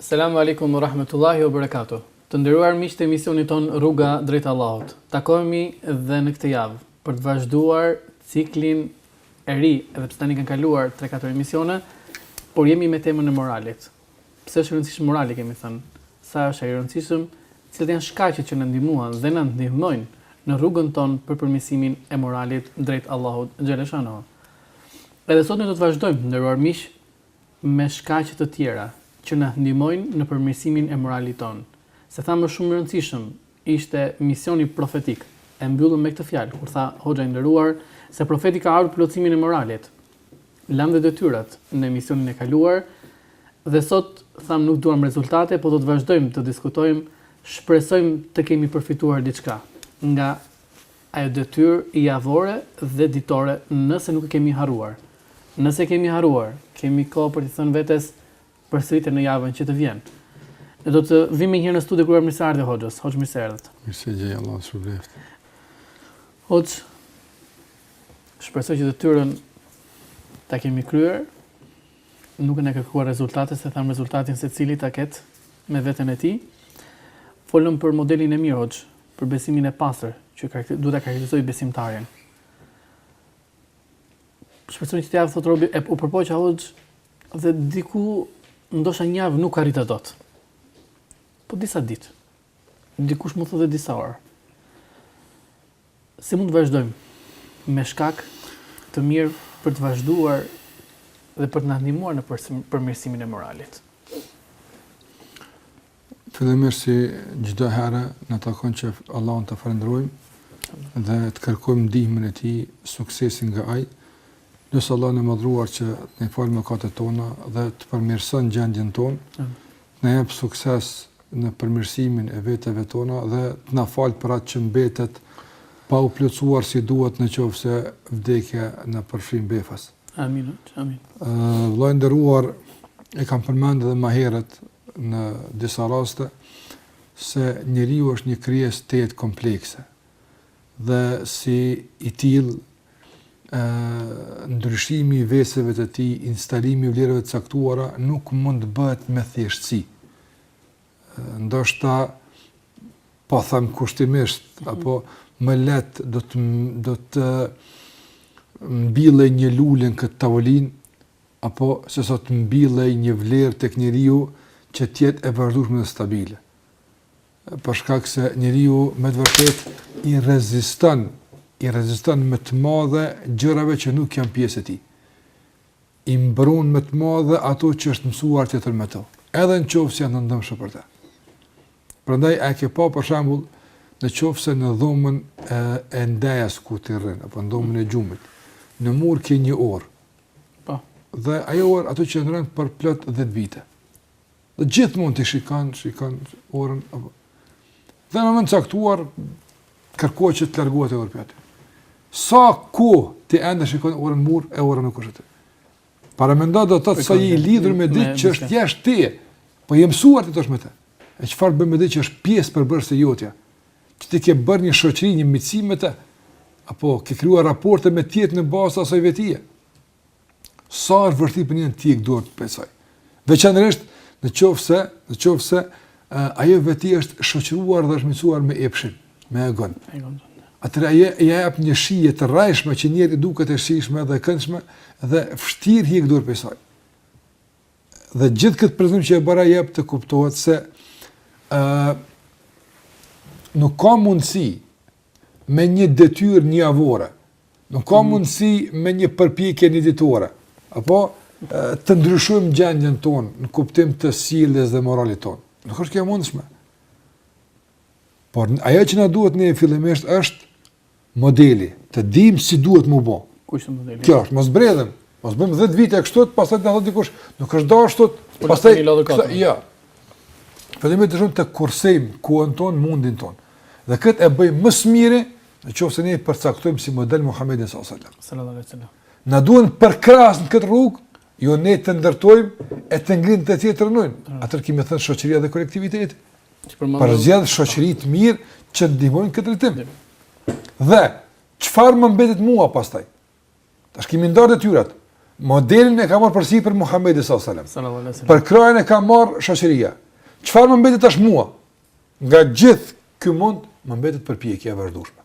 Selamu Alejkum wa Rahmetullahi wa Berekatuh. Të nderuar miq të emisionit tonë Rruga drejt Allahut. Takohemi dhe në këtë javë për të vazhduar ciklin e ri, edhe pse tani kanë kaluar 3-4 emisione, por jemi me temën e moralit. Pse është i rëndësishëm morali kemi thënë? Sa është i rëndësishëm? Cilat janë shkaqet që na ndihmuan dhe na ndihmojnë në rrugën tonë për përmirësimin e moralit drejt Allahut xheleshanuhu. Edhe sot ne do të vazhdojmë, të nderuar miq, me shkaqe të tjera që na ndihmojnë në përmirësimin e moralit tonë. Se tha më shumë i rëndësishëm ishte misioni profetik, e mbyllëm me këtë fjalë kur tha Hoxha i nderuar se profeti ka ardhur plotësimin e moralit. Lamë dhe detyrat në emisionin e kaluar dhe sot thamë nuk duam rezultate, po do të vazhdojmë të diskutojmë, shpresojmë të kemi përfituar diçka nga Ajo detyrë javore dhe ditore nëse nuk e kemi harruar. Nëse e kemi harruar, kemi kohë për t'i thënë vetes përsërite në javën që të vjen. Ne do të vijmë menjëherë në studio t'i uruar mirëseardhje Hoxhës. Hoxhë mirë se erdhët. Mirë se ju gjej, Allahu të shpërbleftë. Hoxhë, shpresoj që detyrën ta kemi kryer. Nuk kemi kërkuar rezultate, se thamë rezultatin secili ta ketë me veten e tij. Folëm për modelin e mirë, Hoxhë. për besimin e pastër që duhet ta karakterizojë besimtarin. Shpresoj që këtë javë thotë robi unë u përpoqja hoxhë dhe diku ndoshta një javë nuk arrita dot. Po disa ditë. Dikush mund të thotë disa orë. Si mund të vazhdojmë me shkak të mirë për të vazhduar dhe për të na ndihmuar në përmirësimin e moralit. Fillimisht si çdoherë na takon që Allahun ta falënderojmë dhe të kërkojmë ndihmën e Tij, suksesin nga Ai. Lusim Allahun e madhëruar që të na i falë mëkatet tona dhe të përmirësojë gjendjen tonë, na japë sukses në përmirësimin e veteve tona dhe të na falë për atë që mbetet pa u plotësuar si duhet në qoftë se vdekja na përfshin befas. Amin, amin. Vëlla i nderuar, e kam përmend edhe ma herët, në disa raste se njeriu është një krijesë tejet komplekse dhe si i tillë ë ndryshimi i veseve të tij, instalimi i vlerave të caktuara nuk mund të bëhet me thjeshtësi. Ndoshta po them kushtimisht mm -hmm. apo më lehtë do të do të mbillej një lule në këtë tavolinë apo se sa të mbillej një vlerë tek njeriu që të jetë e vazhdueshme dhe stabile. Për shkak se njeriu me të vërtetë i reziston, i reziston me të madhe gjërave që nuk janë pjesë e tij. I mbron me të madhe ato që është mësuar të jetë me to, edhe në qoftë se janë të dëmshme për te. Prandaj, e ke pa për shambull, në qoftë se në dhomën e, e ndejës ku ti rrin, apo në dhomën e gjumit, në mur ke një orë, Po. Dhe ajo orë aty qëndron për plot 10 vite. Dhe gjithmonë ti shikon, shikon orën apo. Dhe në moment caktuar kërkohet që të largohet ajo orë aty. Sa kohë ti ende shikon orën në mur e ora nuk është aty. Paramendo do të thotë sa i lidhur me diç që është jashtë teje. Po je mësuar ti tash me të. E çfarë bën me diç që është pjesë përbërëse e jotja. që ti ke bërë një shoqëri, një miqësi me të, apo ke krijuar raporte me të tjerët në bazë të asaj vetie. Sa është vështirë për njeriun të heqë dorë prej saj. Veçanërisht në qoftë se, në qoftë se ajo veti është shoqëruar dhe është mësuar me epshin, me egon. Egon. Atëherë ajo i jep një shije të rrejshme që njeriut i duket e shijshme dhe e këndshme dhe vështirë heq dorë prej saj. Dhe gjithë këtë prezantim që e bëra jep të kuptohet se ë uh, nuk ka mundësi me një detyrë njëjavore. Nuk ka mm. mundësi me një përpjekje njëditore. Apo të ndryshojmë gjendjen tonë në kuptim të sjelljes dhe moralit tonë. Nuk është kjo e mundshme. Por ajo që na duhet ne fillimisht është modeli, të dimë si duhet me bë. Kush është modeli? Kjo është, mos bredhim. Mos bëjmë 10 vite kështu, pastaj na thotë dikush, nuk është dashur kështu, pastaj jo. Fillimisht duhet të kursejmë kohën tonë, mundin tonë. Dhe këtë e bëjmë më së miri, në qoftë se ne përcaktojmë si model Muhamedin sallallahu alaihi wasallam. Sallallahu alaihi wasallam. Na duhen përkrahës në këtë rrugë Jo ne të ndërtojmë e të ngrihen të tjerët të rrënojnë. Atëherë kemi thënë shoqëria dhe kolektiviteti. Përzgjidh shoqëri të mirë që ndihmon në këtë drejtim. Dhe, çfarë më mbetet mua pastaj? Tash i kemi ndarë detyrat. Modelin e ka marrë përsipër Muhammedi s.a.s. Përkrahjen e ka marrë shoqëria. Çfarë më mbetet tash mua? Nga gjithë ky mund, më mbetet përpjekja e vazhdueshme.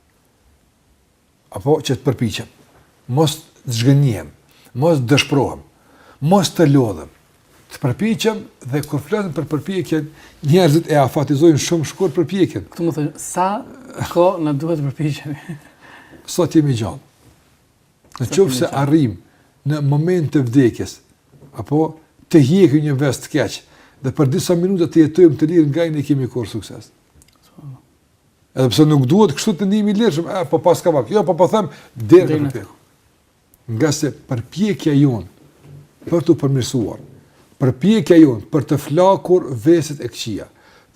apo që të përpiqem, mos të zhgënjehem, mos të dëshpërohem, mos të lodhem, të përpiqem dhe kur flasim për përpjekjen, njerëzit e afatizojnë shumë shkurt përpjekjen. Do me thënë, sa kohë na duhet të përpiqemi? Sa të jemi gjallë. Në qoftë se arrijmë në moment të vdekjes, apo të hjekim një ves të keq, dhe për disa minuta të jetojmë të lirë nga ai, ne kemi korrë sukses. Edhe pse nuk duhet kështu të ndihemi lirshëm, e po paska vakt. Jo, po po them deri te e vërteta. Nga se përpjekja jonë për t'u përmirësuar, përpjekja jonë për të flakur veset e këqija,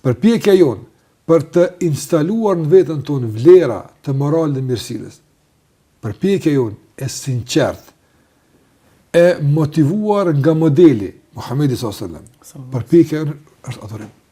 përpjekja jonë për të instaluar në veten tonë vlera të moralit dhe mirësisë. Përpjekja jonë e sinqertë e motivuar nga modeli Muhamedi sallallahu alaihi wasallam. Përpjekja jonë është adhurim.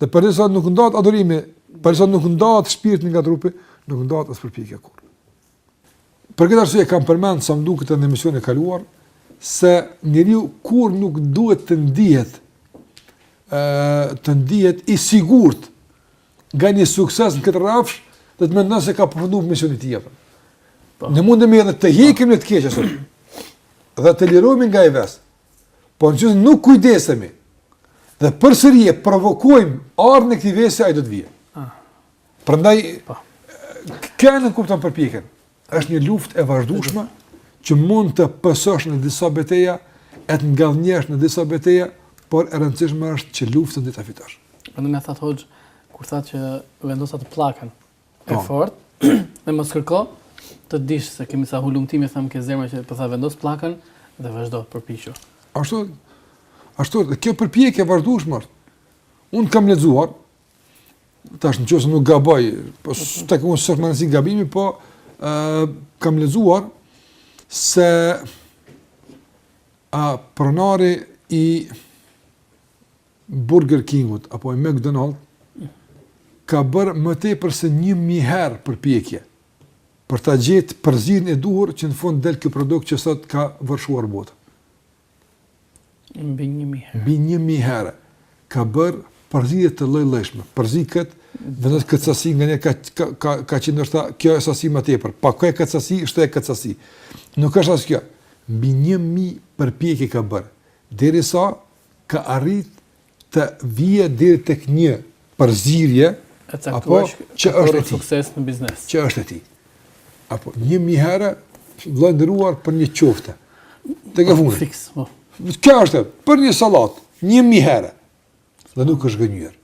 Dhe përderisa nuk ndahet adhurimi, përderisa nuk ndahet shpirti nga trupi, nuk ndahet as përpjekja kurrë. Për këtë arsye kam përmend siç më duket në emisionin e kaluar se njeriu kurrë nuk duhet të ndihet ë të ndihet i sigurt nga një sukses në këtë rrafsh, dhe të mendon se ka përfunduar misionin e tij. Po. Ne mundemi edhe të heqim një të keqe sot. Dhe të lirohemi nga një ves. Por nëse nuk kujdesemi dhe përsëri e provokojmë ardhjen e këtij vesi, ai do të vijë. Ah. Prandaj po. ka nënkupton përpjekjen. Është një luftë e vazhdueshme që mund të pësosh në disa beteja, e të ngadhënjesh në disa beteja, por e rëndësishme është që luftën dhe ta fitosh. Prandaj më thatë hoxhë, kur thatë që vendose atë pllakën, e po. fort, dhe mos kërko të dish se kemi sa hulumtime thamë te zemra që po tha vendos pllakën dhe vazhdo përpiqu. Ashtu ashtu kjo përpjekje e vazhdueshme. Unë kam lexuar tash në qoftë se nuk gaboj, po mhm. tek unë s'është më si gabimi, po ë kam lexuar se a pronari i Burger King-ut apo i McDonald ka bërë më tepër se një mijë herë përpjekje për ta gjetë përzierjen e duhur që në fund del ky produkt që sot ka vërshuar botën. Mbi një mijë herë. Mbi një mijë herë ka bërë përzije të lloj-llojshme. Përziej kët, vendos kët sasi nga një ka ka ka, ka qenë ndoshta kjo është sasi më tepër. Pakëso kët sasi, shtoj kët sasi. Nuk është as kjo. Mbi një mijë përpjekje ka bërë derisa ka arrit të vijë deri tek një përzierje apo që është e suksesshme në biznes. Që është e tij. Apo një mijë herë dhe ëndërruar për një qofte. Tek e fundit. Fiks, po. Kjo është për një sallatë, një mijë herë. Dhe nuk është zhgënjyer.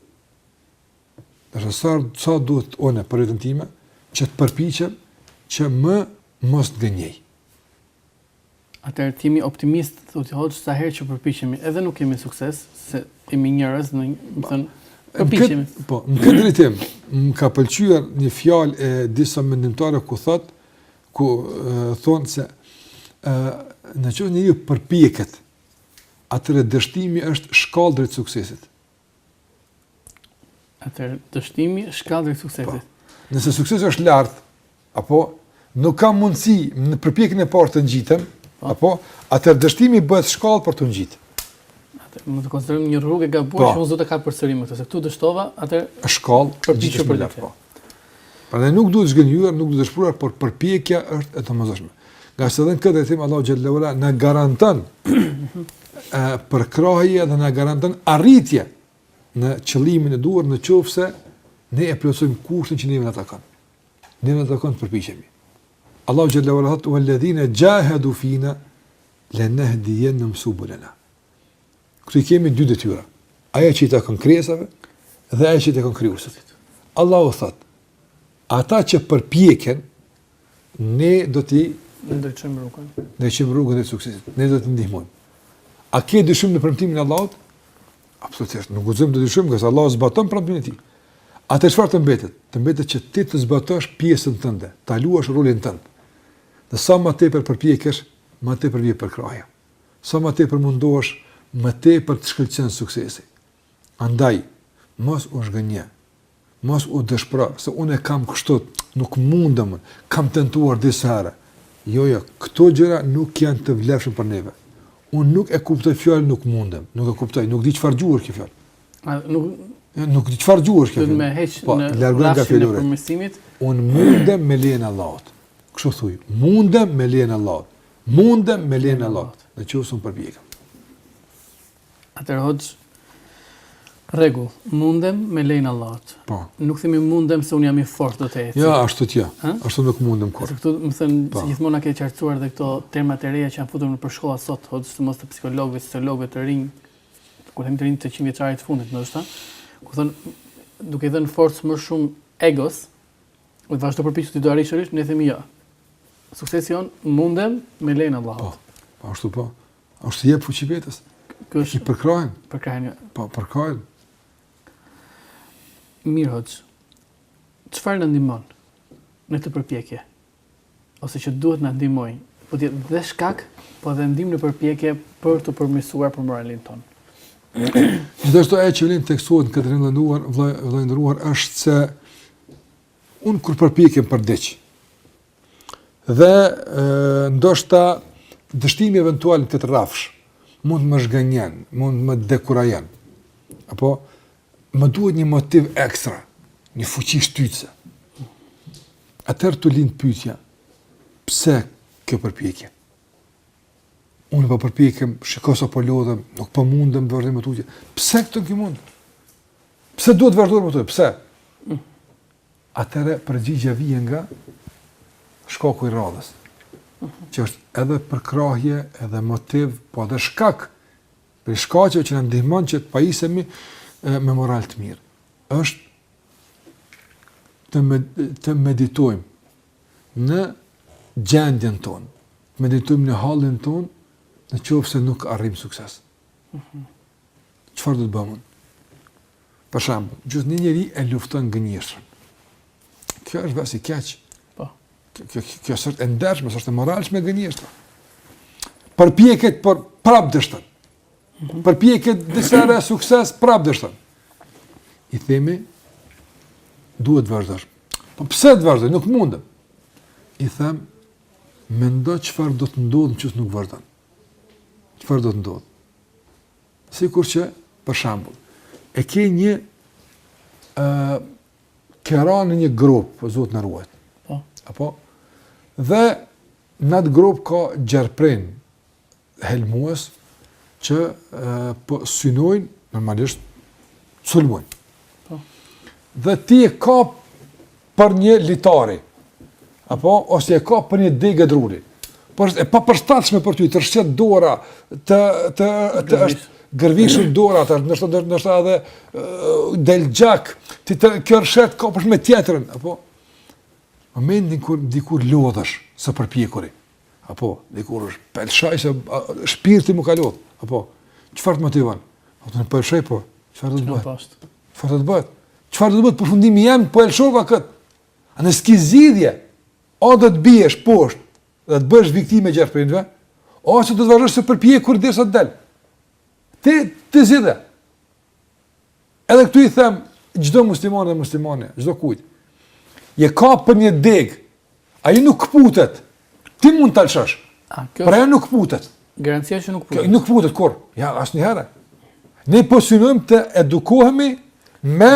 Dhe sa sa, sa duhet unë për veten time që të përpiqem që më mos të gënjej. Atëherë të jemi optimistë, zoti Hoxhë, sa herë që përpiqemi, edhe nuk kemi sukses, se jemi njerëz, në, më thënë, përpiqemi. Po, në këtë drejtim, më ka pëlqyer një fjalë e disa mendimtarëve ku thotë, ku thonë se ë në qoftë se një përpjeket, atëherë dështimi është shkallë drejt suksesit. Atëherë, dështimi është shkallë i suksesit. Po, nëse suksesi është lart, apo nuk kam mundësi në përpjekjen e parë të ngjitem, po. apo atëherë dështimi bëhet shkallë për t'u ngjit. Atë mund të konsiderojmë një rrugë e gabuar po. që unë s'do ta përsëris më këtë, se këtu dështova, atë shkallë për t'u ngjitur. Po. Prandaj nuk duhet zhgënjyer, nuk duhet dëshpëruar, por përpjekja është e domosdoshme. Ngase edhe në këtë temë Allahu xhallahu ala na garanton përkrahje dhe na garanton arritje në qëllimin e duhur në qoftë se ne e plotësojmë kushtin që neve na takon. Neve na takon të përpiqemi. Allahu xhallahu ala thotë: "Walladhina jahadu fina lanahdiyanhum subulana." Këtu i kemi dy detyra. Ajo që i takon krijesave dhe ajo që i takon Krijuesit. Allahu thotë, ata që përpiqen, ne do t'i... Ne do t'i rrugën. Ne do t'i rrugën drejt suksesit. Ne do t'i ndihmojmë. A ke dyshim në premtimin e Allahut? Absolutisht, nuk guxojmë të dyshim, ngase Allahu zbaton premtimin e tij. Atëherë çfarë të mbetet? Të mbetet që ti të zbatosh pjesën tënde, ta luash rolin tënd. Dhe sa më tepër përpiqesh, më tepër vjen përkrahja. Sa më tepër mundohesh, më tepër të shkëlqen suksesi. Andaj, mos u zhgënje. Mos u dëshpëro se unë e kam kështu, nuk mundem, kam tentuar disa herë. Jo, jo, këto gjëra nuk janë të vlefshme për neve. Unë nuk e kuptoj fjalën nuk mundem, nuk e kuptoj, nuk di çfarë gjuhë është kjo fjalë. A nuk nuk di çfarë gjuhë është kjo fjalë. Do të më heq po, largoje nga fjalori. Unë mundem me lejen e Allahut. Kështu thuj, mundem me lejen e Allahut. Mundem me lejen e Allahut, në qoftë se unë përpiqem. Atëherë hoxhë rregull, mundem me lejen e Allahut. Po. Nuk themi mundem se unë jam i fortë do të eci. Jo, ashtu që. Ashtu nuk mundem kurrë. Do me thënë po. si gjithmonë na ke qartësuar dhe këto terma të reja që janë futur nëpër shkolla sot, hoxhë sidomos të psikologëve, sociologëve të rinj, kur them të rinj të 100 vjeçarit të fundit ndoshta, ku thonë duke i dhënë forcë më shumë egos, Vazhdo përpiqu ti do arrish sërish, ne themi jo. Suksesi on mundem me lejen e Allahut. Po. Po ashtu po. Ashtu jep fuqi vetes. Kjo është përkrahje. Përkrahje. Ja. Po përkrahje. Mirë hoxhë. Çfarë na ndihmon në këtë përpjekje? ose që duhet na ndihmojë, po të jetë dhe shkak, po dhe ndihmë në përpjekje për të përmirësuar për moralin tonë. Gjithashtu ajo që vlen të theksohet këtu i nderuar, vëlla i nderuar është se unë kur përpiqem për diç. Dhe ndoshta dështimi eventual në këtë rrafsh mund të më zhgënjen, mund të më dekurajon. Apo Më duhet një motiv ekstra, një fuqi shtytëse. Atëherë të lind pyetja, pse kjo përpjekje? Unë po përpiqem, shikoj sa po lodhem, nuk po mundem të vazhdoj më tutje. Pse këtë mund? Pse duhet të vazhdoj më tutje? Pse? Mm. Atëherë përgjigja vjen nga shkaku i radhës. Mhm. Që është edhe përkrahje, edhe motiv, po edhe shkak Prej shkaqeve që na ndihmojnë që të pajisemi me moral të mirë është të me, të meditojmë në gjendjen tonë, të meditojmë në hallin tonë, në qoftë se nuk arrijmë sukses. Mhm. Çfarë mm -hmm. do të bëmë? Për shembull, gjithnjë njeri e lufton gënjeshtrën. Kjo është ves i keq. Po. kjo s'është e ndershme, s'është e moralshme gënjeshtra. Përpiqet por prap dështon. Mhm. Përpiqet dëshiron sukses prap dështon. I themi duhet të vazhdosh. Po pse të vazhdoj? Nuk mundem. I them mendo çfarë do të ndodhë nëse nuk vazhdon. Çfarë do të ndodhë? Sikur që për shembull e ke një ë uh, ke ra në një gropë, po Zoti na ruajt. Po. Apo? Dhe në atë gropë ka gjarpërinj helmues që e, po synojnë, normalisht, sulmojnë. Po. Dhe ti je kap për një litari. Apo, ose je kap për një degë druri. Por është e papërshtatshme për ty të rrëshqet dora, të të të është gërvishur dora, të ndoshta ndoshta edhe del gjak, ti të kjo rrëshqet kapesh me tjetrën, apo momentin kur dikur lodhesh së përpjekuri. Apo dikur thu po e lshoj se shpirti m'u ka lodh. Apo çfarë të motivon? Po të pëlshoj po. Çfarë do të bëhet? Çfarë do të bëhet? Çfarë do të bëhet përfundimi jem po e lshova kët. A s'ke zgjidhje, a do të biesh poshtë dhe të bëhesh viktimë e gjarpërinjve, ose do të vazhdosh së përpjekuri derisa të del. Ti ti zgjidhe. Edhe këtu i them çdo musliman dhe muslimane, çdokujt. Je kap për një degë. Ai nuk kputet. Ti mund ta lëshosh. Por ai nuk kputet. Garancia që nuk kputet. Nuk kputet kurrë. Ja, asnjëherë. Ne po synojmë të edukohemi me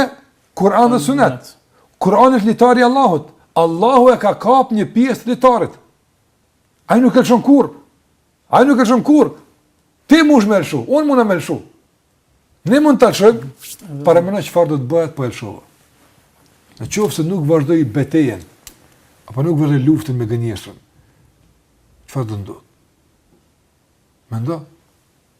Kur'an dhe sunet. Kur'an është litari i Allahut. Allahu e ka kap një pjesë të litarit. Ai nuk e lëshon kurrë. Ai nuk e lëshon kurrë. Ti mundsh me lshu, unë muj me lshu. Ne mund ta lëshojmë, paramendo çfarë do të bëhet po e lëshova. Në qoftë se nuk vazhdoj betejën, apo nuk vazhdoj luftën me gënjeshtrën, çfarë do të ndodhë? Mendo?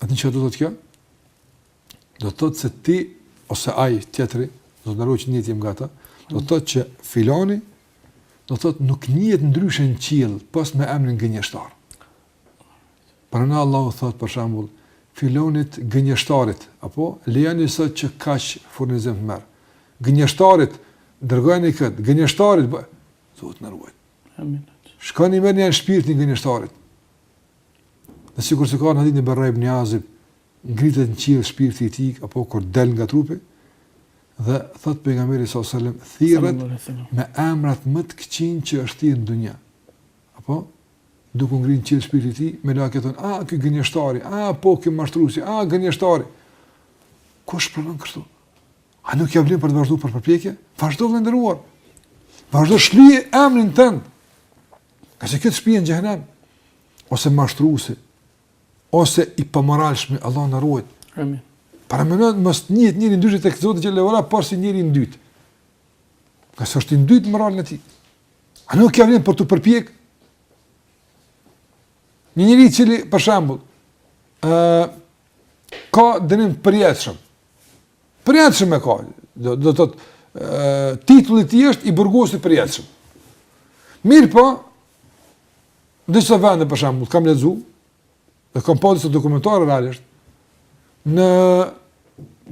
A din çfarë do të thotë kjo? Do të thotë se ti ose ai tjetri, do të ndërroj që njihet ti nga ata, do të thotë që filani do të thotë nuk njihet ndryshe në qiell pos me emrin gënjeshtar. Pra Allahu thotë për shambull, filanit gënjeshtarit, apo lejani sot që kaq furnizim të marrë. Gënjeshtarit, dërgojni këtë, gënjeshtarit, bë... Zoti na ruajt. Shkoni merrjani shpirtin gënjeshtarit. Dhe sikurse ka në hadithin e Berra ibn Azib, ngritet në qiell shpirti i tij apo kur del nga trupi dhe thotë pejgamberi sallallahu alajhi wasallam thirret me emrat më të këqij që është thirr në dunja. Apo duke ngritur në qiell shpirti i tij, melaiket thonë, "A ky gënjeshtari, apo ky mashtruesi, a gënjeshtari." Kush pranon kështu? A nuk ia vlen për të vazhduar për përpjekje? Vazhdo i nderuar. Vazhdo shlyje emrin tënd. Ka që këtë shpien në xhehenem, ose mashtrusi, ose i pamoralshmi, Allahu na ruajt. Amin. Paramendo të mos njihet njeriu ndryshe te këta zot qiejve, vëlla, por si njeri i ndytë. Pse është i ndytë morali i tij. A nuk ia vlen për t'u përpjek? Një njeri i cili, për shembull, uh, ka dënim të përjetshëm. Përjetshëm e ka. Do do të thotë titulli i tij është i burgosur i përjetshëm. Mirëpo, në disa vende për shembull, kam lexu, dhe kam pa disa dokumentarë realisht, në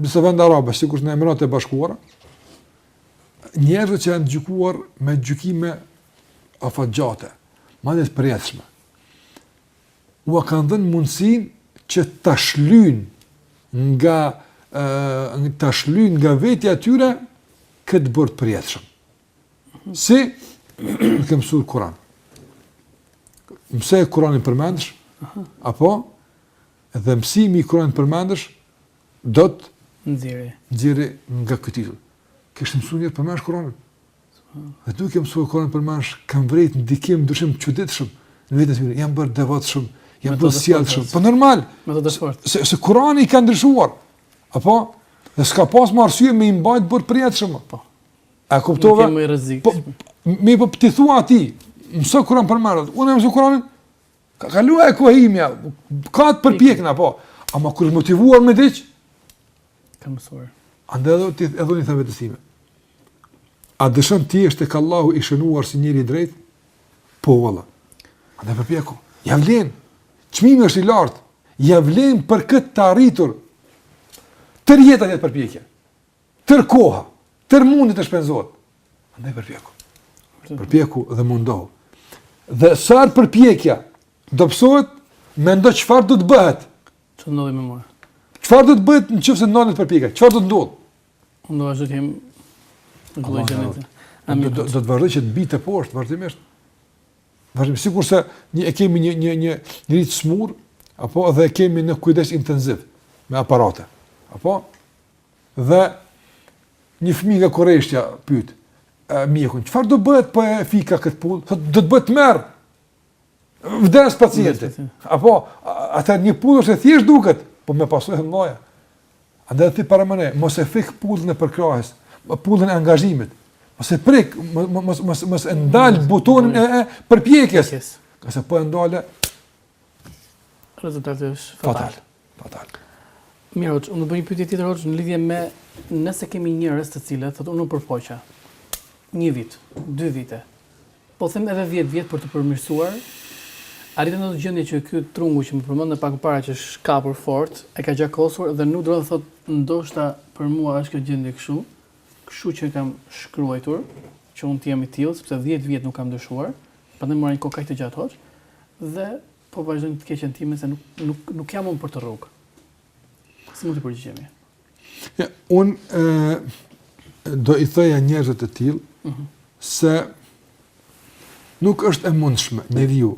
disa vende arabe, sikur në Emiratet e Bashkuara, njerëzit që janë gjykuar me gjykime afatgjate, madje të përjetshme. ua kanë dhënë mundësinë që ta shlyjnë nga ta shlyjnë nga vetja e tyre këtë burg të përjetshëm. Si? Duke mësuar Kur'an. Mëso Kur'anin përmendësh. Apo dhe mësimi i Kur'anit përmendësh do të nxjerrë nxjerrë nga ky titull. Kish mësuar përmendsh Kur'anin. Dhe duke mësuar Kur'anin përmendsh, kanë vërejt ndikim ndryshim të çuditshëm në vetën e tyre. Janë bërë të devotshëm, janë bërë të sjellshëm. Po normal. Me të dëshuar. Se, se Kur'ani i ka ndryshuar. Apo dhe s'ka pas më arsye me i mbajt burg përjetshëm. Po. A kuptova? Nuk më rrezik. Po, mirëpo ti i thua atij, mëso Kur'an përmend. Unë mëso Kur'anin. Ka kaluar koha ime, ka të përpjekura, po. Ama kur është motivuar me diçka? Ka mësuar. Andaj edhe ti edhe unë i them vetes sime. A dëshiron të jesh tek Allahu i shënuar si njeri i drejtë? Po, vëlla. Andaj përpiqu. Ia vlen. Çmimi është i lartë. Ia vlen për këtë ta arritur. Tërë jeta të jetë përpjekje. Tërë koha, tërë mundi të shpenzohet. Andaj përpjeku. Përpjeku dhe mundohu. Dhe sërish përpjekja, do pësohet, mendo çfarë do të bëhet. Ç'do të ndodhë me mua. Çfarë do të bëhet në qoftë se ndalet përpjekja? Çfarë do të ndodhë? Unë do vazhdoj të jem në këtë gjendje. Do të vazhdoj që të bie teposhtë, vazhdimisht. Vazhdim, sikurse një, e kemi një, një, një, një rritë sëmurë, apo edhe e kemi në kujdes intensiv me aparate. Apo? Dhe një fëmijë nga kureshtja pyet mjekun, çfarë do bëhet po e fika këtë pullë? Thot, do të bëhet tmerr. Vdes pacienti. Apo atë një pullë është e thjeshtë duket, po me pasoja të mëdha. Andaj ti paramendo, mos e fik pullën e përpjekjes, pullën e angazhimit. Mos e prek, mos mos mos e ndal butonin e përpjekjes. Ngase po e ndale rezultati është fatal. fatal. Fatal. Mirë Hoxhë, unë do të bëj një pyetje tjetër Hoxhë në lidhje me nëse kemi njerëz të cilët thotë unë u përpoqa një vit, dy vite, po them edhe 10 vjet për të përmirësuar, arritëm në atë gjendje që ky trungu që më përmende pak më para që është kapur fort, e ka gjakosur dhe nuk do të thotë ndoshta për mua është kjo gjendje kështu, kështu e kam shkruajtur që unë të jam i tillë sepse 10 vjet nuk kam ndryshuar, prandaj mora një kohë kaq të gjatë Hoxhë dhe Po vazhdoj në të keqen timen se nuk nuk nuk jam unë për atë rrugë. Si mund të përgjigjemi? Ja, unë do i thoja njerëzve të tillë mm -hmm. se nuk është e mundshme njeriu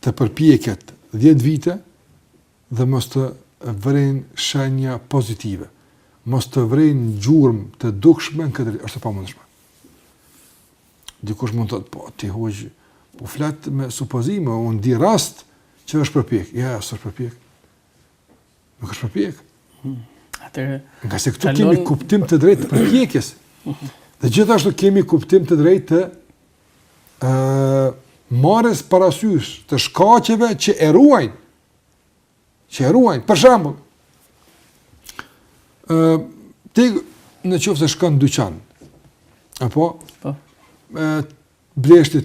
të përpjeket 10 vite dhe mos të vërejnë shenja pozitive. Mos të vërejnë gjurmë të dukshme në këtë, është e pamundshme. Dikush mund të thotë, po, ti hoxhë, po flet me supozime, unë di rast që është përpjek. Ja, s'është përpjek. Nuk është përpjek. Hmm. Atëherë... Ngase këtu talon... kemi kuptim të drejtë të përpjekjes. Dhe gjithashtu kemi kuptim të drejtë të uh, marrjes parasysh të shkaqeve që e ruajnë që e ruajnë. Për shembull, ë ti në qoftë se shkon në dyqan, apo? Po. ë blesh ti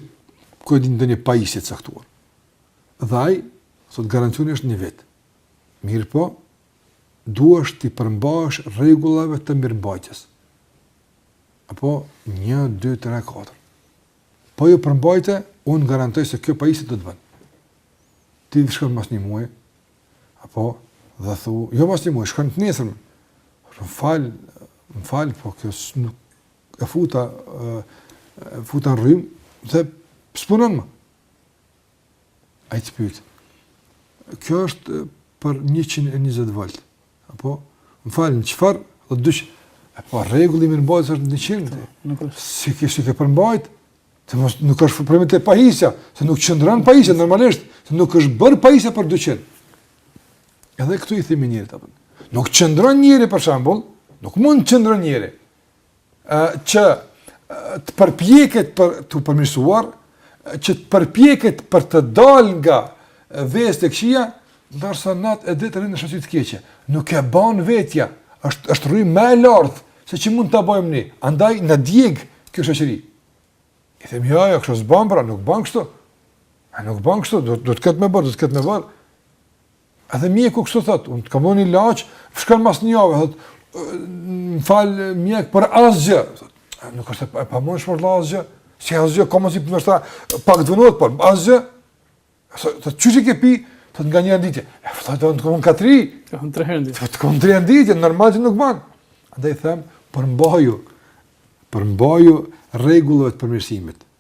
ku di ndonjë pajisje të caktuar. Dhe ai thotë garancioni është një vit. Mirëpo, duhesh t'i përmbahesh rregullave të mirëmbajtjes. Apo 1 2 3 4. Po iu përmbajte, unë garantoj se kjo pajisje do të bën. Ti shkon mas një muaj, apo dhe thu, jo mas një muaj, shkon të nesërmen. Më fal, më fal, po kjo s'nuk e futa, e futa në rrymë, dhe s'punon më. Ai të pyet. Kjo është për 120 volt. Apo, më falni, çfarë? Po dysh. Po rregulli përmbajt është 100. Nuk është. Si ke si të përmbajt? Se mos nuk është problemi te pajisja, se nuk qëndron pajisja normalisht, se nuk është bër pajisja për 200. Edhe këtu i themi njeriut apo. Nuk qëndron njeri për shembull, nuk mund të qëndron njeri. që të përpjeket për t'u përmirësuar, që të përpjeket për të dalë nga veset e këqija, ndërsa natë e ditë rri në shoqëri të keqe. Nuk e ban vetja, është, është rrymë ma e lartë, se ç'mund ta bajmë ne, andaj na djeg kjo shoqëri. I themi, ja, ja, kështu s'ban, pra, nuk ban kështu. A nuk ban kështu, do, do të ketë me bërë, do të ketë me bërë. Edhe mjeku kështu thot, unë të kam dhënë ilaç, shkon mas një javë, thot, më fal mjek por asgjë. Nuk është e pamundshme të asgjë. Si asgjë, komo si më shta pak dhunohet, por asgjë. Thot qysh i ke pi, thot nga një ditë. E po thot të kam katër. Të kam tre herë. Të kam tre ditë, normal që nuk bën. Andaj them, përmbaju, përmbaju rregullave të përmirësimit.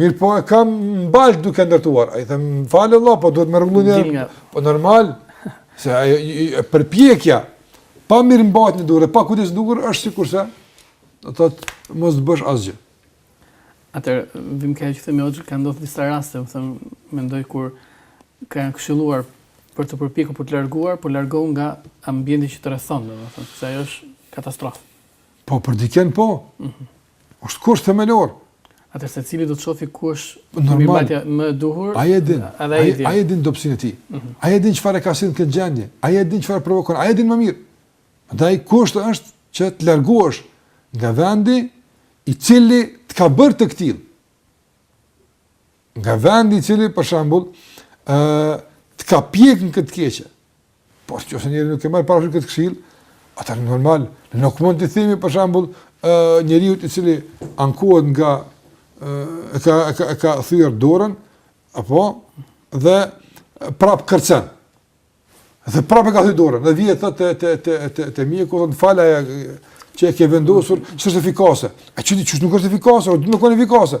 Mirëpo e kam mbajt duke ndërtuar. Ai them, "Falë Allah, po duhet më rrugë një." Po normal se ajo përpjekja pa mirëmbajtje dukur, pa kujdes dukur është sikurse do të thotë mos të bësh asgjë. Atëherë vim që themi ojë kanë ndodhur disa raste, më thënë, mendoj kur kanë këshilluar për të përpjekur për të larguar, po largohu nga ambienti që të rrethon, domethënë, se ajo është katastrofë. Po për dikën po. Mm -hmm. Është kusht themelor. Atëherë secili do të shofi ku është mirëmbajtja më e duhur. Ai e din. Ai e din dobësinë e tij. Mhm. Ai e din çfarë e ka sjellë n'këtë gjendje. Ai e din çfarë provokon. Ai e din më mirë. Prandaj kusht është që të largohesh nga vendi i cili të ka bërë të këtill. Nga vendi i cili për shembull ë të ka pjek në këtë keqe. Po nëse njeri nuk e merr parasysh këtë këshillë, atëherë normal, nuk mund t'i themi për shembull, ë njeriut i cili ankohet nga e ka e ka e ka thyer dorën apo dhe prap kërcen. Dhe prap e ka thyer dorën, dhe vjen te te te te te mjeku thot fal ajo që e ke vendosur, s'është efikase. A çudi s'është nuk është efikase, do të më koni efikase.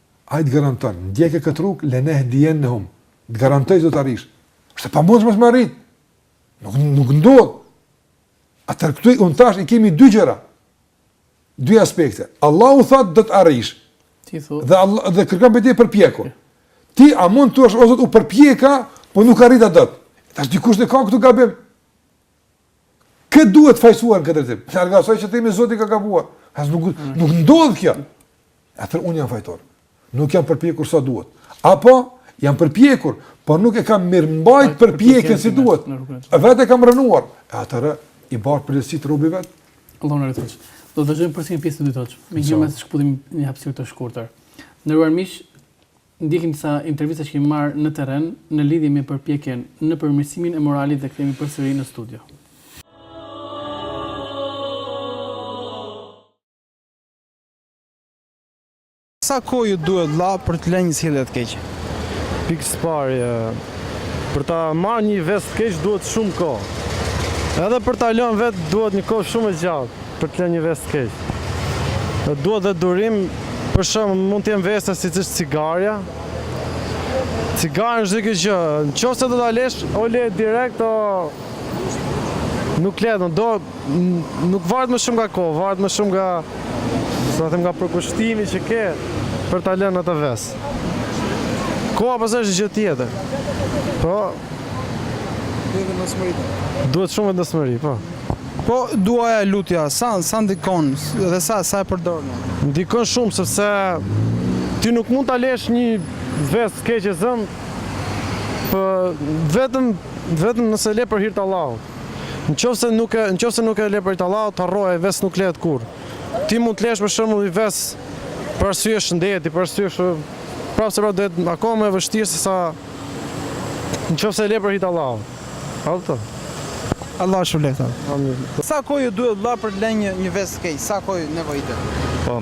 Ai të garanton, ndjeke këtë rrugë, lenehdiyennahum. Të garantoj se do të arrish. Është e pamundshme mos me arrit. Nuk nuk ndodh. Atëherë këtu un thash i kemi dy gjëra. Dy aspekte. Allahu thotë do të arrish. Ti thotë. Dhe Allah, dhe kërkon prej teje përpjeku. Ti a mund të thosh o Zot u përpjeka, po nuk arrita dot. Tash dikush ne ka këtu gabim. Kë duhet fajësuar në këtë drejtim? Në arga asaj që themi Zoti ka gabuar. As nuk, mm. nuk ndodh kjo. Atëherë unë jam fajtor. Nuk jam përpjekur sa duhet. Apo, jam përpjekur, po nuk e kam mirëmbajt përpjekjen si duhet. Vetë e kam rrënuar. E atëherë, i bart përgjegjësitë robi vetë. Allonë në rëtëqë. Do të dëgjojmë përsëri një pjesë të dytë. Me gjëmë e të shkëputim një hapësirë të shkurtër. Në ruar mishë, Ndjekim disa intervista që i kemi marrë në terren në lidhje me përpjekjen në përmirësimin e moralit dhe kthehemi përsëri në studio. Sa kohë ju duhet vlla për të lënë një sjellje të keqe? Pikë së pari, për ta marrë një ves të keq duhet shumë kohë. Edhe për ta lënë vetë duhet një kohë shumë e gjatë. Për të lënë një ves të keq. Duhet dhe durim, për shembull, mund të jenë vese siç është cigarja. Cigaren çdo kjo gjë, në qoftë se do ta lësh, o e lë direkt o nuk e lë, do nuk varet më shumë nga koha, varet më shumë nga, si ta them, nga përkushtimi që ke për ta lënë atë ves. Koha pastaj është gjë tjetër. Po. Duhet vendosmëri. Duhet shumë vendosmëri, po. Po duaja, lutja, sa, sa ndikon dhe sa, sa e përdorni? Ndikon shumë sepse ti nuk mund ta lësh një ves të keq zënë për vetëm vetëm nëse e lë për hir të Allahut. Në qoftë se nuk e në qoftë se nuk e lë për hir të Allahut, harroje, vesi nuk lihet kurrë. Ti mund të lësh për shembull një ves për arsye shëndeti, për arsye kështu, prapë se prapë do jetë akoma më e vështirë sesa në qoftë se e lë për hir të Allahut. Auto. Allahu të shpërbleftë. Amin. Sa kohë ju duhet vëlla për të lënë një një vest të keq? Sa kohë nevojitet? Po.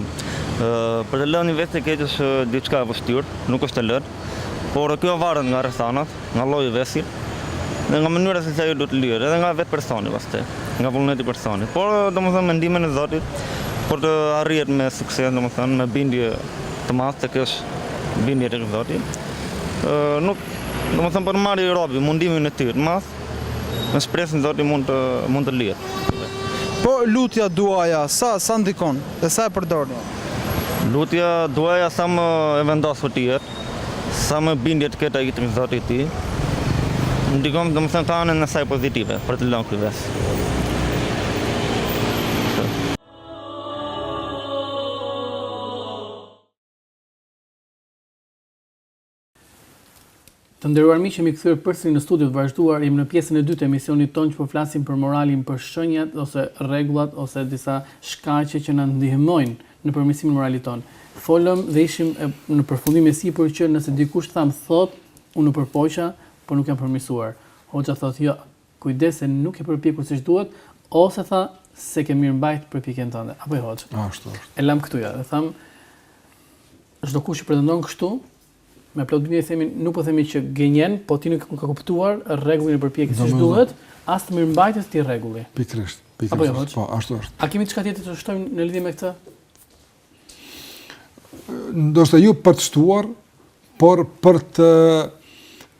Për të lënë një ves të keq është diçka e vështirë, nuk është e lehtë. Por kjo varet nga rrethanat, nga lloji i vesit dhe nga mënyra se si ajo duhet të lihet, edhe nga vetë personi pastaj, nga vullneti i personit. Por domethënë me ndihmën e Zotit, për t'u arritur me sukses, domethënë me bindje të madhe të kesh bindje tek Zoti. Ë nuk Domethënë po e mori robi, mundimin e tij, mas, me shpresën te Zoti mund të, mund të lihet. Po lutja duaja, sa, sa ndikon, dhe sa e përdorni? Lutja duaja sa më e vendosur të jetë, sa më bindje të ketë ai te Zoti i tij, ndikon, domethënë ka anën e saj pozitive, për të lënë këtë ves. Të nderuar miq, jemi kthyer përsëri në studio për të vazhduar. Jemi në pjesën e dytë të emisionit tonë që po flasim për moralin, për shenjat ose rregullat ose disa shkaqe që na ndihmojnë në përmirësimin e moralit tonë. Folëm dhe ishim në përfundim e sipër që nëse dikush thamë thotë, unë u përpoqa, por nuk jam përmirësuar. Hoxha thotë, jo, kujdes se nuk je përpjekur siç duhet, ose tha s'e ke mirëmbajt përpjekjen tënde. Apo jo, Hoxhë? Ashtu është. E lamë këtu ja, dhe thamë, Çdokush që pretendon kështu, me plot bindje i themi, nuk po themi që gënjen, po ti nuk e ke kuptuar rregullin e përpjekjes siç duhet, as të mirëmbajtjes të atij rregulli. Pikërisht, pikërisht. Jo, po, ashtu është. A kemi diçka tjetër të shtojmë në lidhje me këtë? Ndoshta ju jo për të shtuar, por për të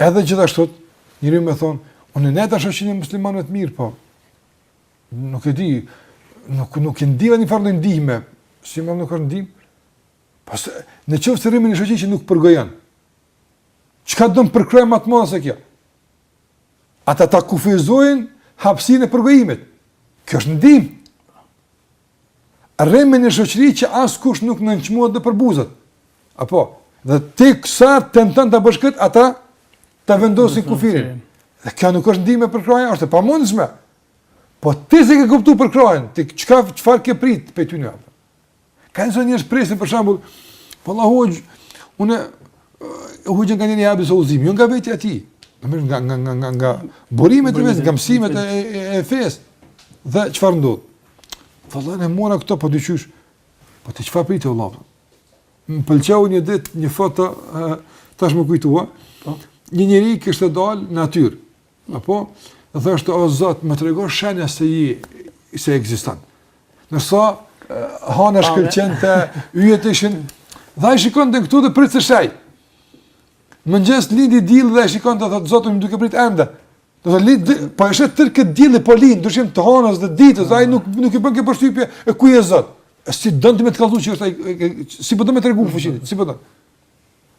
Edhe gjithashtu, njëri më thonë, unë ndejta në shoqni me muslimanë të mirë, po, nuk e di, nuk, nuk e ndjeva një farë ndihme, si mo nuk është ndihmë, pasi në qoftë se rri me një shoqni që nuk përgojon, çka don përkrahje ma të madhe se kjo? Ata ta kufizojnë hapsinën e përgojimit, kjo është ndihmë, Rri me një shoqëri që askush nuk nënçmohet dhe përbuzet. Apo, edhe ti sa tenton ta bësh këtë, ata ta vendosin kufirin. Dhe kjo nuk është ndihmë e përkrahje, është e pamundshme. Po ti s'e ke kuptuar përkrahjen, ti çka çfarë ke prit prej tyne? Ka disa njerëz presin për shembull, po vallahi hoxhë, unë hujën kanë një habit sozim, jo nga vetja ti, më mirë nga nga nga nga burimet e vetë, nga mësimet e e, e fesë. Dhe çfarë ndodh? Vëllai i mora këto po po dy gjëra. Po ti çfarë prite vëllai? Më pëlqeu një ditë një foto tash m'u kujtua. Po. Një njeri kishte dal në natyrë. Apo dhe thoshte o Zot, më trego shenja se i se ekziston. Ndërsa hana shkëlqente, yjet ishin dhe ai shikonte këtu dhe priste shenjë. Mëngjes lindi dielli dhe shikonte thotë Zot jam duke prit ende. Do të thotë, po e sheh tërë këtë dielli po lind, ndryshimet e natës dhe ditës, ai nuk nuk i bën hiç përshtypje e ku je zot. E si don ti me të kallzu që është ai si po do me tregu fuqinë, si po do.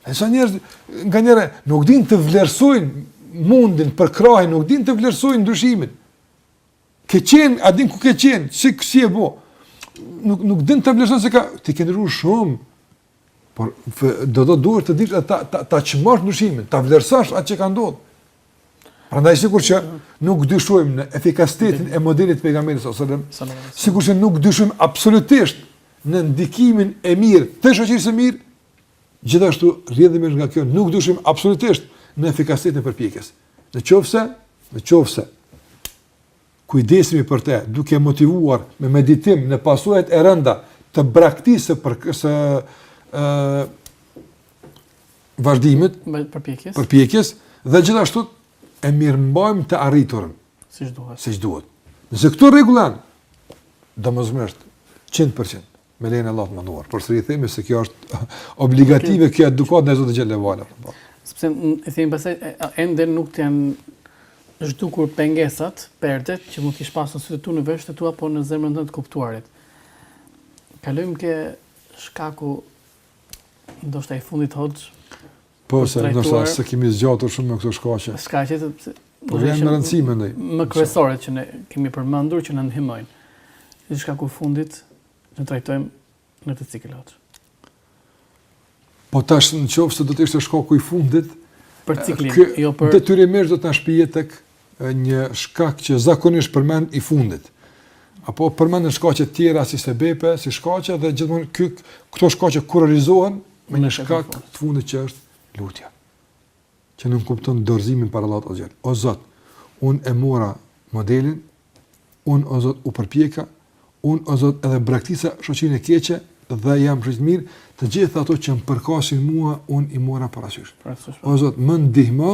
Disa njerëz nganjëherë nuk din të vlerësojnë mundin përkrahjen, nuk din të vlerësojnë ndryshimin. Ke qen, a din ku ke qen, si si je bo? Nuk nuk din të vlerësojnë se ka ti ke ndryshuar shumë. Por do të duhet të dish ta ta ta çmosh ndryshimin, ta vlerësosh atë që ka ndodhur. Prandaj sikur që nuk dyshojmë në efikasitetin e modelit të pejgamberit sallallahu alajhi wasallam, sikur që nuk dyshojmë absolutisht në ndikimin e mirë të shoqërisë së mirë, gjithashtu rrjedhimisht nga kjo nuk dyshojmë absolutisht në efikasitetin e përpjekjes. Në qoftë se, në qoftë se Kujdesimi për të, duke e motivuar me meditim në pasojat e rënda të braktisjes së vazhdimit, përpjekjes, përpjekjes dhe gjithashtu e mirëmbajmë të arriturën siç duhet. Siç duhet. Nëse këto rregulla janë domosdoshmërisht 100%. me lejen e Allahut të madhëruar. Përsëri themi se kjo është obligative, kjo edukatë ndaj Zotit xhele ve ala. Sepse, e themi pasaj, ende nuk të janë zhdukur pengesat, perdet, që mund t'i kesh pas në sytë tu, në veshët e tua, por në zemrën tënde, në të kuptuarit. Kalojmë ke shkaku, ndoshta i fundit hoxhë, Po, se ndoshta s'e kemi zgjatur shumë me këto shkaqe. Shkaqe të pse? Po janë me rëndësi mendoj. Më kryesorët që ne kemi përmendur që na ndihmojnë. Dhe shkaku i fundit që trajtojmë në këtë cikël hoxhë. Po tash në qoftë se do të ishte shkaku i fundit për ciklin, kjo, jo për detyrimisht do të na shpije tek një shkak që zakonisht përmendet i fundit. Apo përmenden shkaqe të tjera si sebepe, si shkaqe dhe gjithmonë ky këto shkaqe kurorizohen me një shkak të fundit që është lutja. Që nënkupton dorëzimin para Allahut azh. O Zot, un e mora modelin, un o Zot u përpoqa, un o Zot edhe braktisa shoqërinë e keqe dhe jam rreth të mirëve, të gjitha ato që më përkasin mua un i mora parasysh. O Zot, më ndihmo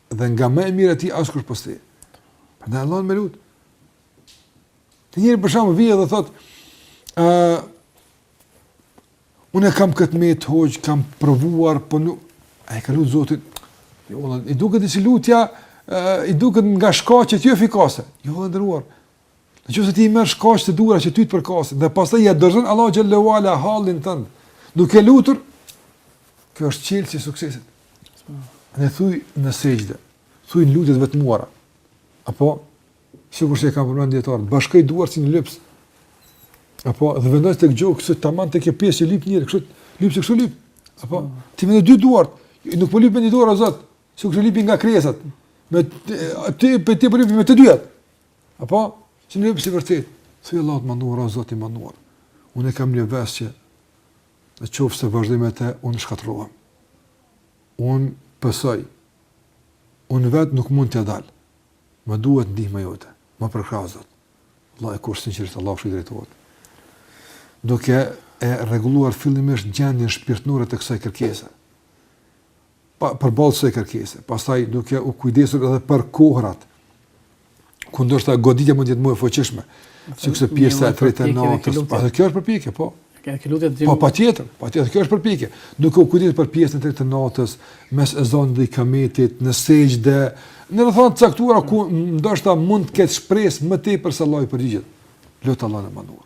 Dhe s'ka më i mirë se ti askush pos teje. Prandaj Allahun me lut. Tjetri për shembull vjen dhe thot, ë uh, unë e kam këtë ves hoxhë, kam provuar, po nuk a e ka lut Zotin. Jo, vëlla, i duket si lutja, uh, i duket nga shkaqet jo efikase. Jo, vëlla i nderuar. Në qoftë se ti i merr shkaqet e duhura që ty të përkasin, dhe pasaj ia dorëzon Allahut xhele ve ala hallin tënd, duke lutur, kjo është çelësi i suksesit. Në thuj në sexhde, thuj në lutjet e vetmuara, apo, sikurse e kanë përmend dijetarët, bashkoji duart si një lypës, apo, dhe vendosi te gjoksi kështu, tamam te kjo pjesë që lyp njeri, kështu lyp, se kështu lyp, apo, ti me të dy duart, nuk po lyp me një dorë, o Zot, sikurse lyp nga krijesat, me, ti, ti po lyp me të dyjat, Apo, si një lypës i vërtetë, thuj Allahut të madhëruar, o Zot i madhëruar, unë e kam një ves që në qofë se vazhdoj me te, unë shkatrohem. Unë pësoj, unë vetë nuk mund të dalë, më duhet ndihma jote, më përkrah Zot. Vallahi kush sinqerisht Allahut xh.sh. i drejtohet. Duke e rregulluar fillimisht gjendjen shpirtnore të kësaj kërkese. pa përballë kësaj kërkese. Pastaj duke u kujdesur edhe për kohërat ku ndoshta goditja mund të jetë më e fuqishme, sikurse pjesa e tretë e natës. Po kjo është përpjekje, po. Kjo kjo lutje. Po patjetër, patjetër kjo është përpjekje. Duke u kujdesur për pjesën e tretë të natës, mes ezanit dhe ikametit, në sexhde, në rrethana të caktuara ku ndoshta mund të ketë shpresë më tepër se Allahu i përgjigjet. Lut Allahun e madhëruar.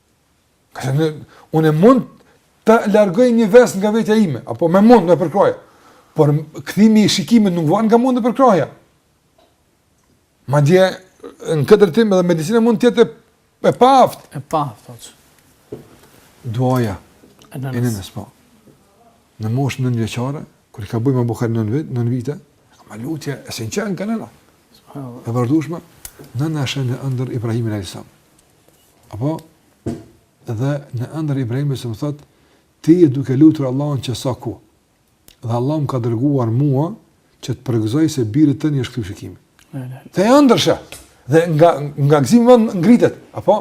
Kurse unë mund të largoj një ves nga vetja ime, apo me mund e përpjekje, por kthimi i shikimit nuk varet nga mundi e përpjekja. Madje, në këtë drejtim edhe medicina mund të jetë e paaftë. E paaftë, po që. Duaja e nënës, po. Në moshë nëntëvjeçare, kur i ka bërë Imam Buhariu nëntë vit, nëntë vite, me lutje, e sa ka qenë kjo nëna. E vazhdueshme, nëna sheh në ëndërr Ibrahimin alejhi selam. Apo dhe në ëndërr Ibrahimi alejhi selam i thotë, ti je duke lutur Allahun që sa kohë. Dhe Allah më ka dërguar mua që të të përgëzoj se birit tënd i është kthy shikimi. Dhe e ëndërr ishte. Dhe nga nga gëzimi nëna ngritet, apo?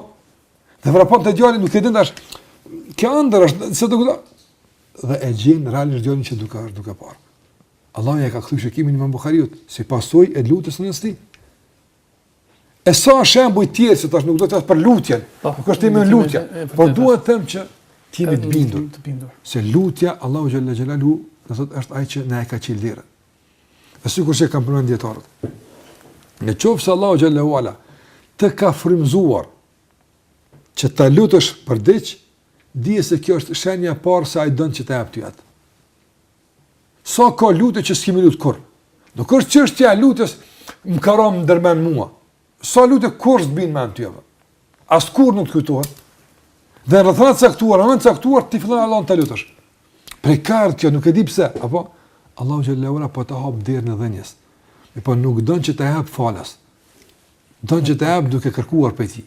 Dhe vrapon te djali nuk e din tash. Kjo ëndërr është se do këta. Dhe e gjen realisht djalin që duka është duka parë. Allah ia ka kthy shikimin e Imam Buhariut, si pasojë e lutjes së nënës së tij. E sa shembuj tjerë që tash nuk do të flas për lutjen, po, nuk është tema lutja, por dua të them që të jemi të bindur, të bindur. Se lutja Allahu xhalla xhelalu, do thotë është ai që na e ka çelë derën. E sikurse kanë përmendur dijetarët. Në qoftë se Allahu xhelle ue ala të ka frymëzuar që ta lutësh për diç, dije se kjo është shenja e parë se ai don që të ta japë ty atë. Sa ka lutje që s'i kemi lut kurrë. Nuk është çështja e lutjes, më ka rënë ndërmend mua. Sa lutje kurrë s'bien në mend ty apo. As kurrë nuk të kujtohet. Dhe në rrethana të caktuara, në çast caktuar ti fillon Allahun ta lutësh. Prej ka erdh kjo nuk e di pse, apo Allahu xhelle ue ala po të hap derën e dhënies. Mirëpo nuk don që ta japë falas. Don që ta japë duke kërkuar prej tij.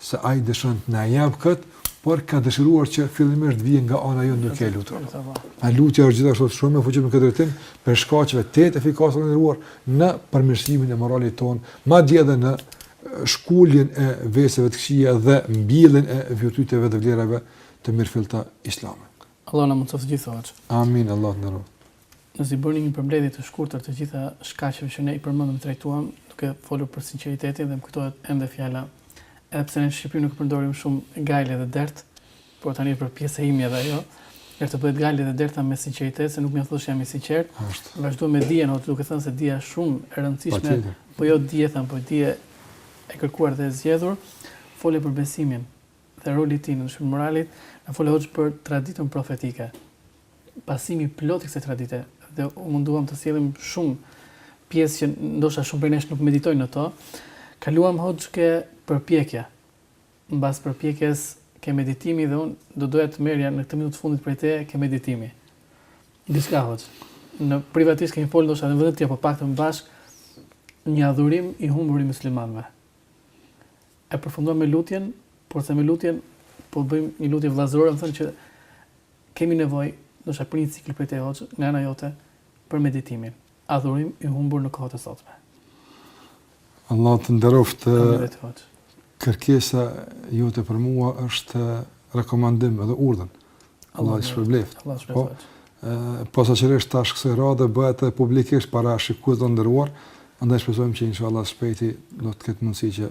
se ai dëshiron të na e japë këtë, por ka dëshiruar që fillimisht të vijë nga ana jonë duke e lutur. A lutja është gjithashtu shumë e fuqishme në këtë drejtim prej shkaqeve të efikase vëlla i nderuar në përmirësimin e moralit tonë, madje edhe në shkuljen e veseve të këqija dhe mbjelljen e virtyteve dhe vlerave të mirëfillta islame. Allah na mundësoftë të gjithëve. Amin, Allah të nderoftë. Nëse i bëj një përmbledhje të shkurtër të gjitha shkaqeve që ne i përmendëm e trajtuam, duke folur për sinqeritetin dhe më kujtohet ende fjala, edhe pse ne në Shqipëri nuk e përdorim shumë, gajle dhe dert, por tani është bërë pjesë e imja edhe ajo, le të bëhet gajle dhe dert me sinqeritet, se nuk mjafton që jam i sinqertë. Vazhdove me dijen, o duke thënë se dija është shumë e rëndësishme, po jo dije thënë, po dije e kërkuar dhe e zgjedhur, fole për besimin dhe rolin e tij në ndryshimin e moralit, na fole hoxhë për traditën profetike. pasimi i plotë i kësaj tradite dhe u munduam të sjellim shumë pjesë që ndoshta shumë prej nesh nuk meditojnë në to, kaluam hoxhë te përpjekja. Mbas përpjekjes te meditimi dhe unë do doja të merrja në këtë minutë të fundit prej teje te meditimi. Diçka hoxhë. Ne privatisht kemi folë ndoshta në vende të tjera, po pak të dy bashkë, një adhurim i humbur i muslimanëve. E përfundojmë me lutjen, por se me lutjen, po bëjmë një lutje vllazërore, me thënë që Kemi nevojë, ndoshta për një cikël prej teje Hoxhë, nga ana jote, për meditimin. Adhurim i humbur në kohët e sotme. Allah të nderoftë. Faleminderit Hoxhë. Kërkesa jote për mua është rekomandim edhe urdhër. Allah të shpërbleftë. Allah të shpërbleftë. Po, po sinqerisht tash kësaj radhe, bëhet edhe publikisht para shikuesve të nderuar, andaj shpresojmë që inshallah shpejti do të ketë mundësi që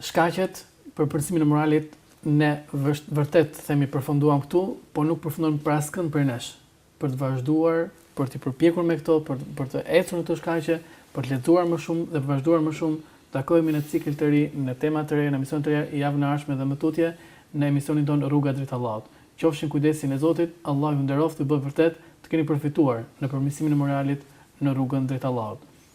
Shkaqet për përsosjen e moralit ne vërtet themi përfunduam këtu, por nuk përfundojnë për askënd prej nesh. Për të vazhduar, për t'u përpjekur me këto, për për të ecur në këto shkaqe, për të lexuar më shumë dhe për të vazhduar më shumë, takohemi në cikël të ri, në tema të reja, në emisione të reja, javën e ardhshme dhe më tutje në emisionin tonë Rruga drejt Allahut. Qofshi në kujdesin e Zotit, Allahu ju nderoftë ju bëftë vërtet të keni përfituar në përmirësimin e moralit në rrugën drejt Allahut.